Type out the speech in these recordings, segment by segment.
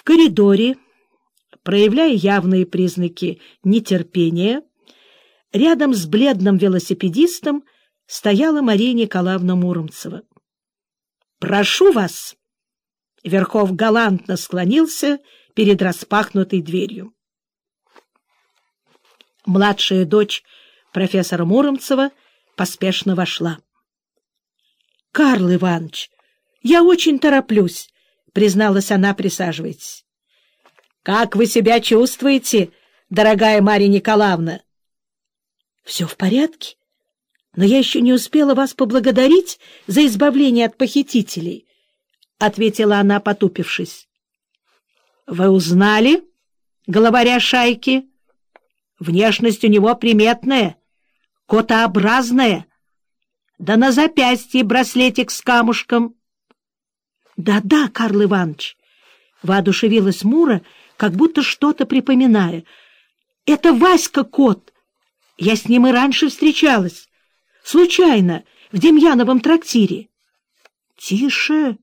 В коридоре, проявляя явные признаки нетерпения, рядом с бледным велосипедистом стояла Мария Николаевна Муромцева. «Прошу вас!» Верхов галантно склонился перед распахнутой дверью. Младшая дочь профессора Муромцева поспешно вошла. — Карл Иванович, я очень тороплюсь, — призналась она, присаживаясь. — Как вы себя чувствуете, дорогая Марья Николаевна? — Все в порядке, но я еще не успела вас поблагодарить за избавление от похитителей, — ответила она, потупившись. — Вы узнали, главаря шайки? Внешность у него приметная, котообразная, да на запястье браслетик с камушком — да-да, Карл Иванович, воодушевилась Мура, как будто что-то припоминая. Это Васька кот. Я с ним и раньше встречалась. Случайно, в Демьяновом трактире. Тише,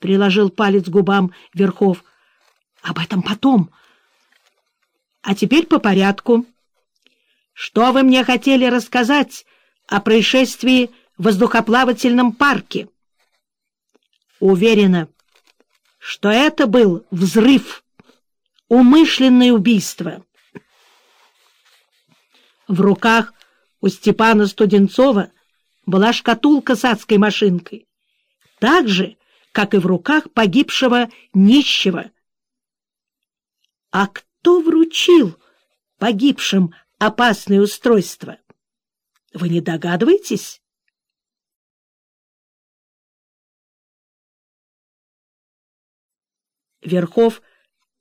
приложил палец к губам Верхов. Об этом потом. А теперь по порядку. Что вы мне хотели рассказать о происшествии в воздухоплавательном парке? Уверена, что это был взрыв, умышленное убийство. В руках у Степана Студенцова была шкатулка с адской машинкой, так же, как и в руках погибшего нищего. А кто вручил погибшим опасное устройство? Вы не догадываетесь? Верхов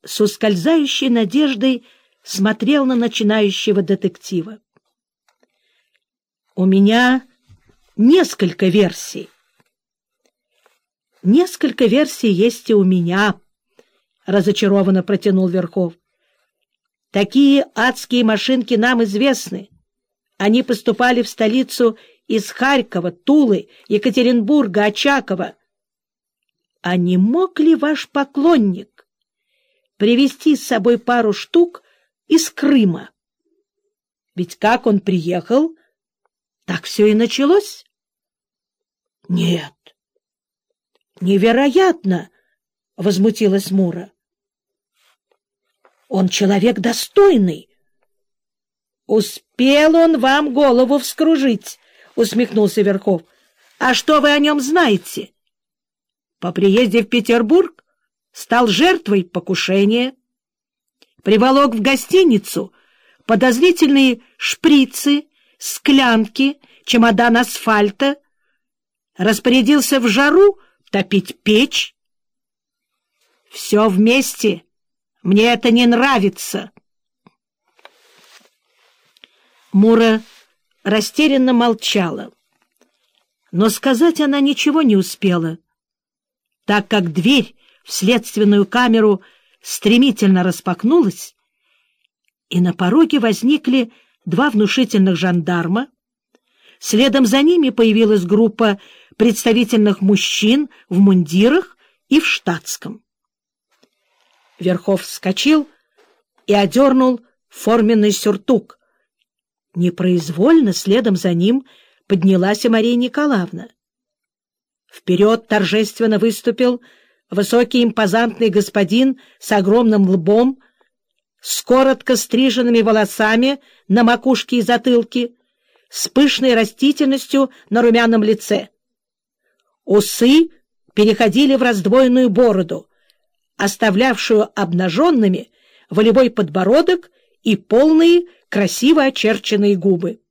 с ускользающей надеждой смотрел на начинающего детектива. «У меня несколько версий». «Несколько версий есть и у меня», — разочарованно протянул Верхов. «Такие адские машинки нам известны. Они поступали в столицу из Харькова, Тулы, Екатеринбурга, Очакова. А не мог ли ваш поклонник привезти с собой пару штук из Крыма? Ведь как он приехал, так все и началось. — Нет. — Невероятно! — возмутилась Мура. — Он человек достойный. — Успел он вам голову вскружить, — усмехнулся Верхов. — А что вы о нем знаете? — по приезде в Петербург стал жертвой покушения, приволок в гостиницу подозрительные шприцы, склянки, чемодан асфальта, распорядился в жару топить печь. Все вместе. Мне это не нравится. Мура растерянно молчала, но сказать она ничего не успела — так как дверь в следственную камеру стремительно распахнулась, и на пороге возникли два внушительных жандарма. Следом за ними появилась группа представительных мужчин в мундирах и в штатском. Верхов вскочил и одернул форменный сюртук. Непроизвольно следом за ним поднялась и Мария Николаевна. Вперед торжественно выступил высокий импозантный господин с огромным лбом, с коротко стриженными волосами на макушке и затылке, с пышной растительностью на румяном лице. Усы переходили в раздвоенную бороду, оставлявшую обнаженными волевой подбородок и полные красиво очерченные губы.